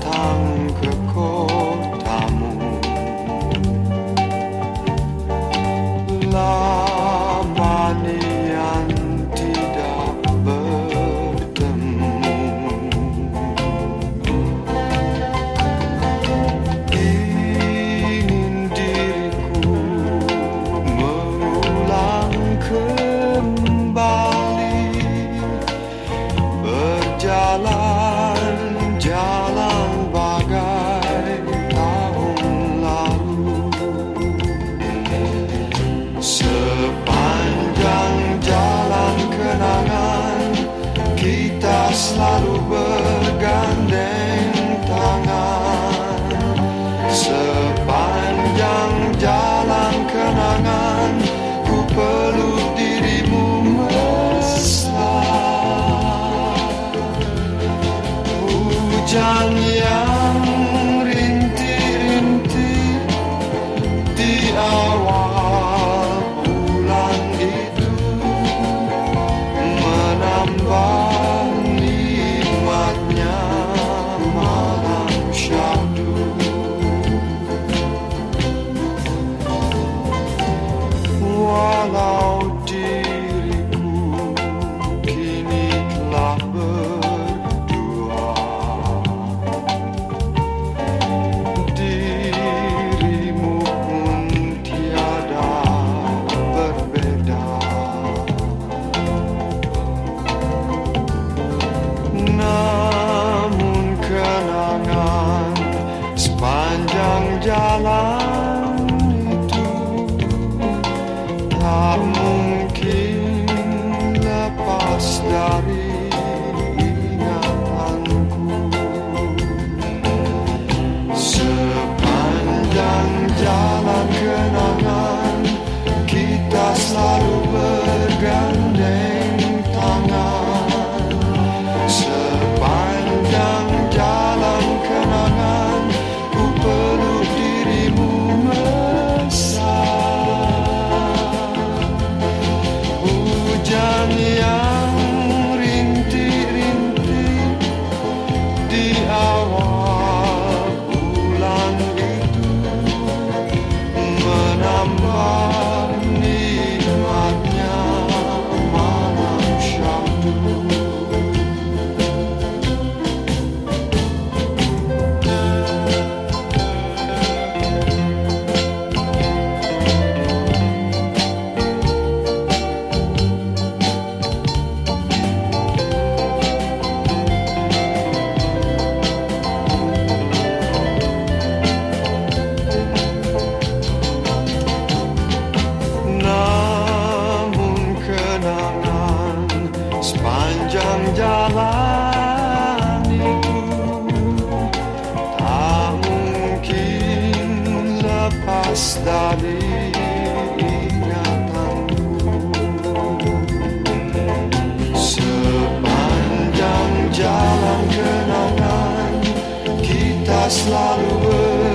当个狗。selalu bergandeng tangan. Sepanjang jalan kenangan Ku peluk dirimu mesra. Hujan yang rinti-rinti di awal sepanjang jalan. dari ingatanku sepanjang jalan kenangan kita selalu ber